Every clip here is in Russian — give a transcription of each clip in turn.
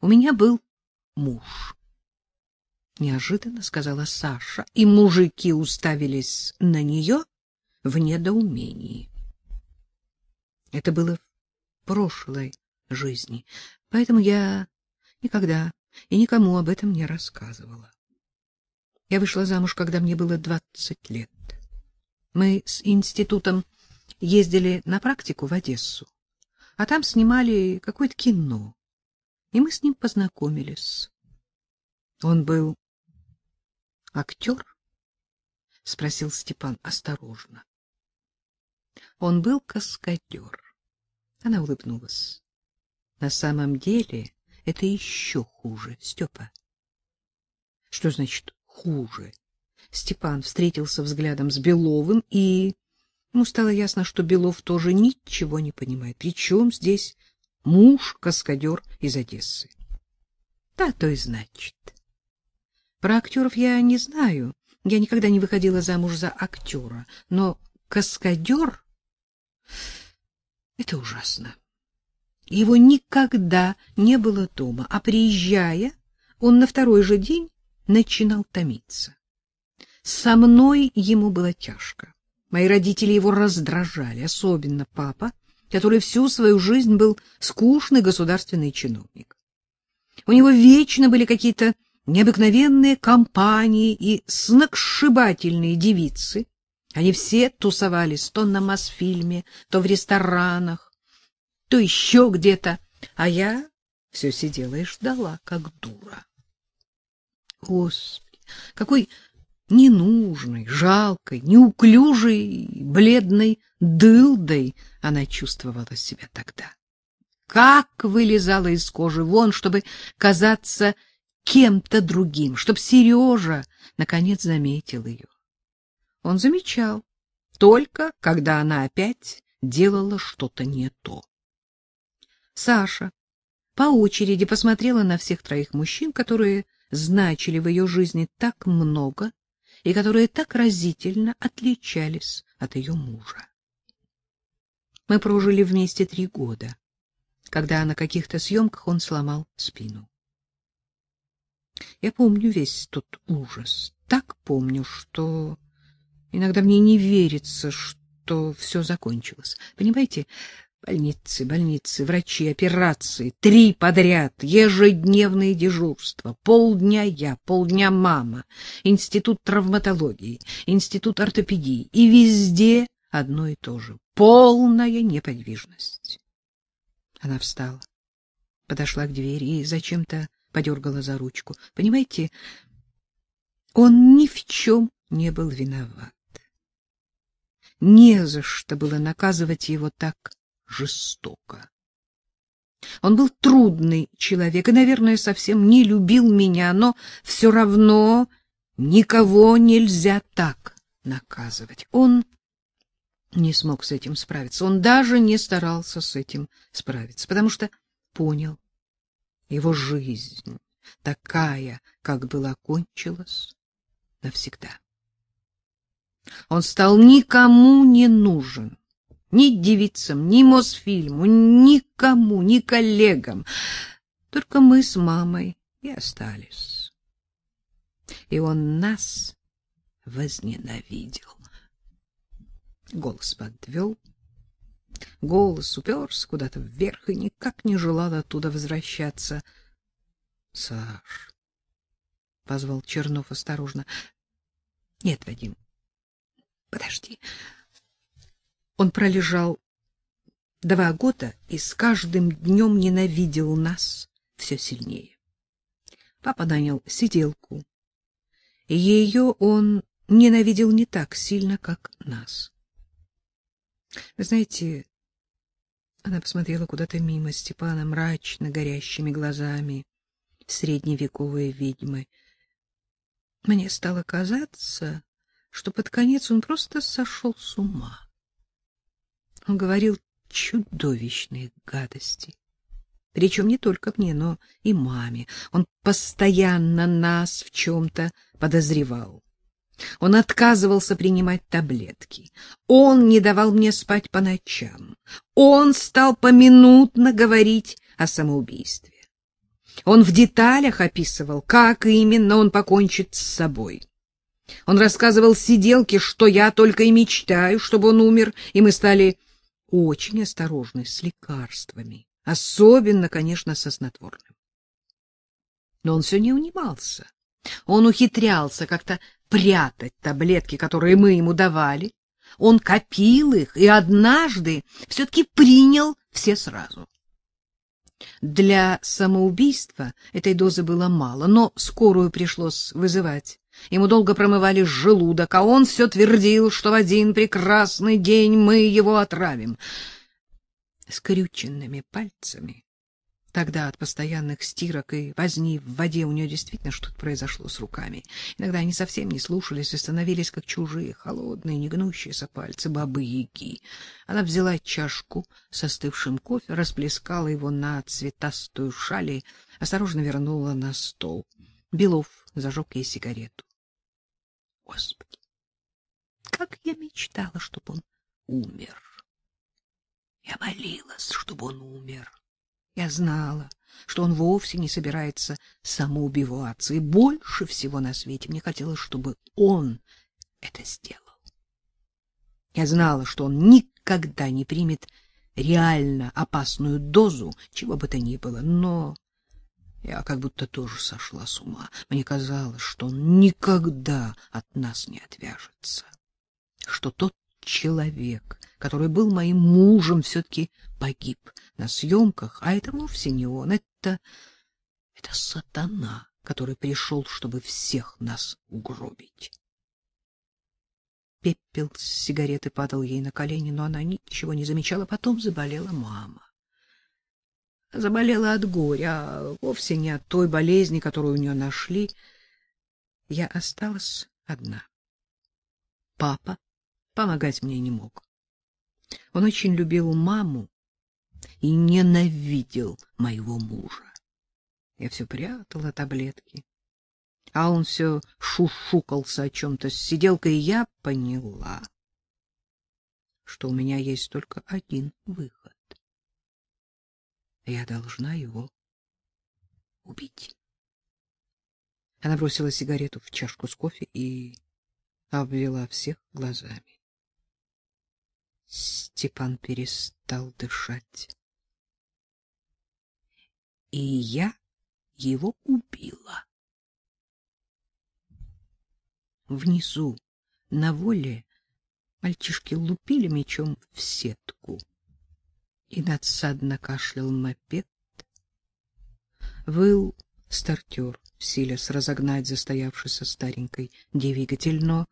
У меня был муж. Неожиданно сказала Саша, и мужики уставились на нее в недоумении. Это было в прошлой жизни, поэтому я никогда и никому об этом не рассказывала. Я вышла замуж, когда мне было двадцать лет. Мы с институтом ездили на практику в Одессу, а там снимали какое-то кино, и мы с ним познакомились. Он был актер? — спросил Степан осторожно. Он был каскадер. Она улыбнулась. — На самом деле это еще хуже, Степа. — Что значит «хуже»? Степан встретился взглядом с Беловым, и ему стало ясно, что Белов тоже ничего не понимает. Причем здесь муж-каскадер из Одессы? — Да, то и значит. Про актеров я не знаю. Я никогда не выходила замуж за актера. Но каскадер — это ужасно. Его никогда не было дома, а приезжая, он на второй же день начинал томиться. Со мной ему было тяжко. Мои родители его раздражали, особенно папа, который всю свою жизнь был скучный государственный чиновник. У него вечно были какие-то необыкновенные компании и сногсшибательные девицы. Они все тусовались то на Мосфильме, то в ресторанах, то еще где-то, а я все сидела и ждала, как дура. Господи, какой ненужной, жалкой, неуклюжей, бледной дылдой она чувствовала себя тогда. Как вылезала из кожи вон, чтобы казаться кем-то другим, чтоб Сережа наконец заметил ее. Он замечал, только когда она опять делала что-то не то. Саша по очереди посмотрела на всех троих мужчин, которые значили в ее жизни так много и которые так разительно отличались от ее мужа. Мы прожили вместе три года, когда на каких-то съемках он сломал спину. Я помню весь тот ужас, так помню, что иногда мне не верится, что все закончилось. Понимаете, больницы, больницы, врачи, операции, три подряд, ежедневные дежурства, полдня я, полдня мама, институт травматологии, институт ортопедии, и везде одно и то же — полная неподвижность. Она встала, подошла к двери и зачем-то подергала за ручку. Понимаете, он ни в чем не был виноват. Не за что было наказывать его так жестоко. Он был трудный человек и, наверное, совсем не любил меня, но все равно никого нельзя так наказывать. Он не смог с этим справиться. Он даже не старался с этим справиться, потому что понял, его жизнь, такая, как была, кончилась навсегда. Он стал никому не нужен, ни девицам, ни Мосфильму, никому, ни коллегам. Только мы с мамой и остались. И он нас возненавидел. Голос подвел. Голос уперся куда-то вверх и никак не желал оттуда возвращаться. — Саш, — позвал Чернов осторожно. — Нет, Вадим, подожди. Он пролежал два года и с каждым днем ненавидел нас все сильнее. Папа нанял сиделку, ее он ненавидел не так сильно, как нас. Вы знаете, она посмотрела куда-то мимо Степана мрачно горящими глазами средневековой ведьмы. Мне стало казаться, что под конец он просто сошел с ума. Он говорил чудовищные гадости. Причем не только мне, но и маме. Он постоянно нас в чем-то подозревал. Он отказывался принимать таблетки. Он не давал мне спать по ночам. Он стал поминутно говорить о самоубийстве. Он в деталях описывал, как именно он покончит с собой. Он рассказывал сиделке, что я только и мечтаю, чтобы он умер, и мы стали очень осторожны с лекарствами, особенно, конечно, со снотворным. Но он все не унимался. Он ухитрялся как-то прятать таблетки, которые мы ему давали. Он копил их и однажды все-таки принял все сразу. Для самоубийства этой дозы было мало, но скорую пришлось вызывать. Ему долго промывали желудок, а он все твердил, что в один прекрасный день мы его отравим. Скрюченными пальцами Тогда от постоянных стирок и возни в воде у нее действительно что-то произошло с руками. Иногда они совсем не слушались и становились как чужие, холодные, негнущиеся пальцы бабы-яги. Она взяла чашку с остывшим кофе, расплескала его на цветастую шаль и осторожно вернула на стол. Белов зажег ей сигарету. Господи, как я мечтала, чтобы он умер. Я молилась, чтобы он умер. Я знала, что он вовсе не собирается самоубиваться, и больше всего на свете мне хотелось, чтобы он это сделал. Я знала, что он никогда не примет реально опасную дозу, чего бы то ни было, но я как будто тоже сошла с ума. Мне казалось, что он никогда от нас не отвяжется, что тот человек, который был моим мужем, все-таки погиб на съемках, а это вовсе не он, это... это сатана, который пришел, чтобы всех нас угробить. Пепел с сигареты падал ей на колени, но она ничего не замечала. Потом заболела мама. Заболела от горя, а вовсе не от той болезни, которую у нее нашли. Я осталась одна. Папа помогать мне не мог. Он очень любил маму и ненавидел моего мужа. Я все прятала таблетки, а он все шушукался о чем-то с сиделкой, и я поняла, что у меня есть только один выход. Я должна его убить. Она бросила сигарету в чашку с кофе и обвела всех глазами. Степан перестал дышать. И я его убила. Внизу, на воле, мальчишки лупили мечом в сетку. И надсадно кашлял мопед. Выл стартер, силясь разогнать застоявшийся старенькой двигатель, но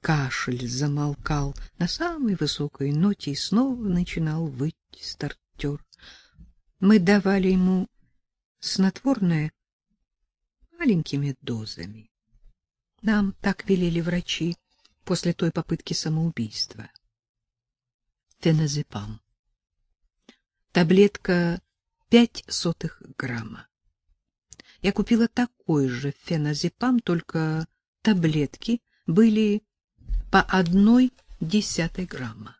Кашель замолкал на самой высокой ноте и снова начинал выть стартер. Мы давали ему снотворное маленькими дозами. Нам так велели врачи после той попытки самоубийства. Феназепам. Таблетка пять сотых грамма. Я купила такой же феназепам, только таблетки были по одной десятой грамма.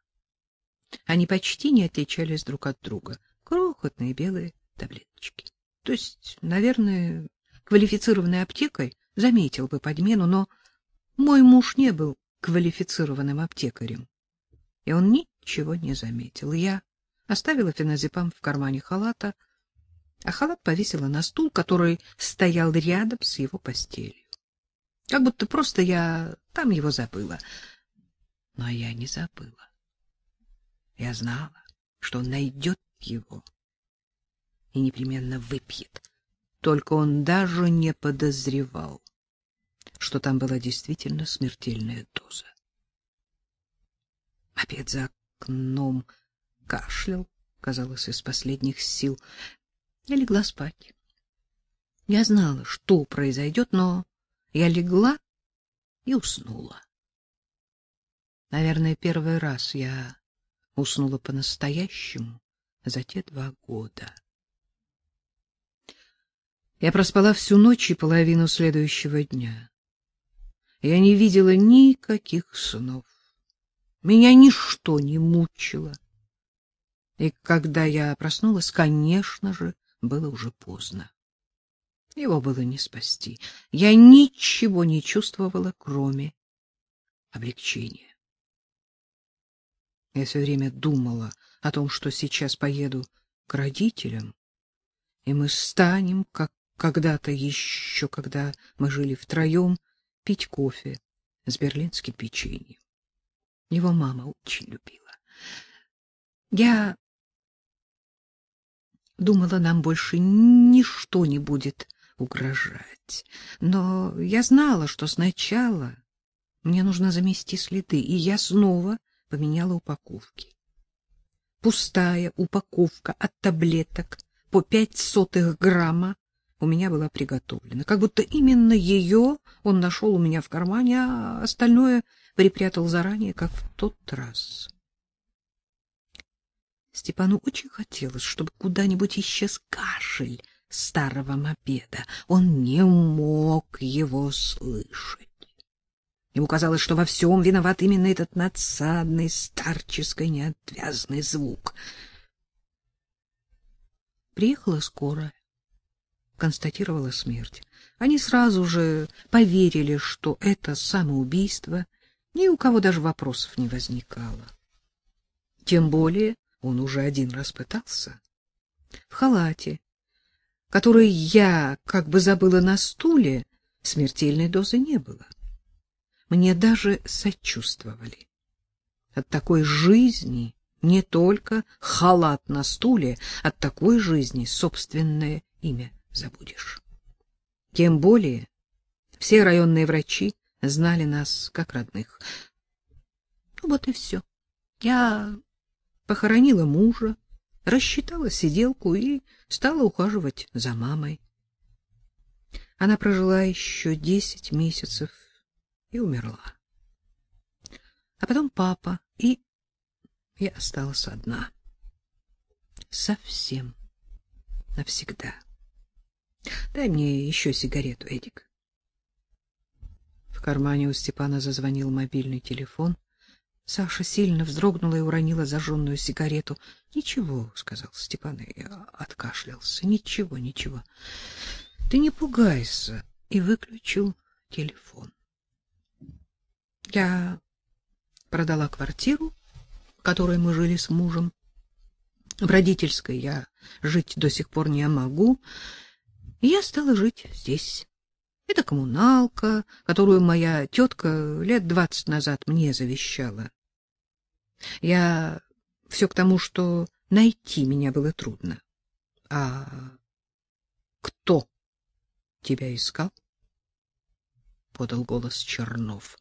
Они почти не отличались друг от друга. Крохотные белые таблеточки. То есть, наверное, квалифицированной аптекой заметил бы подмену, но мой муж не был квалифицированным аптекарем. И он ничего не заметил. Я оставила феназепам в кармане халата, а халат повесила на стул, который стоял рядом с его постелью. Как будто просто я там его забыла. Но я не забыла. Я знала, что он найдет его и непременно выпьет. Только он даже не подозревал, что там была действительно смертельная доза. Опять за окном кашлял, казалось, из последних сил. Я легла спать. Я знала, что произойдет, но я легла и уснула. Наверное, первый раз я уснула по-настоящему за те два года. Я проспала всю ночь и половину следующего дня. Я не видела никаких снов. Меня ничто не мучило. И когда я проснулась, конечно же, было уже поздно. Его было не спасти. Я ничего не чувствовала, кроме облегчения. Я все время думала о том, что сейчас поеду к родителям, и мы станем, как когда-то еще, когда мы жили втроем, пить кофе с берлинским печеньем. Его мама очень любила. Я думала, нам больше ничто не будет угрожать. Но я знала, что сначала мне нужно замести следы, и я снова поменяла упаковки. Пустая упаковка от таблеток по пять сотых грамма у меня была приготовлена. Как будто именно ее он нашел у меня в кармане, а остальное припрятал заранее, как в тот раз. Степану очень хотелось, чтобы куда-нибудь исчез кашель старого мопеда. Он не мог его слышать. Ему казалось, что во всем виноват именно этот надсадный, старческий, неотвязный звук. Приехала скорая, констатировала смерть. Они сразу же поверили, что это самоубийство, ни у кого даже вопросов не возникало. Тем более он уже один раз пытался. В халате, который я как бы забыла на стуле, смертельной дозы не было. Мне даже сочувствовали. От такой жизни не только халат на стуле, от такой жизни собственное имя забудешь. Тем более все районные врачи знали нас как родных. Ну вот и все. Я похоронила мужа, рассчитала сиделку и стала ухаживать за мамой. Она прожила еще десять месяцев и умерла. А потом папа, и я осталась одна. Совсем навсегда. Дай мне еще сигарету, Эдик. В кармане у Степана зазвонил мобильный телефон. Саша сильно вздрогнула и уронила зажженную сигарету. — Ничего, — сказал Степан и откашлялся. — Ничего, ничего. Ты не пугайся. И выключил телефон. Я продала квартиру, в которой мы жили с мужем. В родительской я жить до сих пор не могу. Я стала жить здесь. Это коммуналка, которую моя тетка лет двадцать назад мне завещала. Я все к тому, что найти меня было трудно. А кто тебя искал? подал голос Чернов.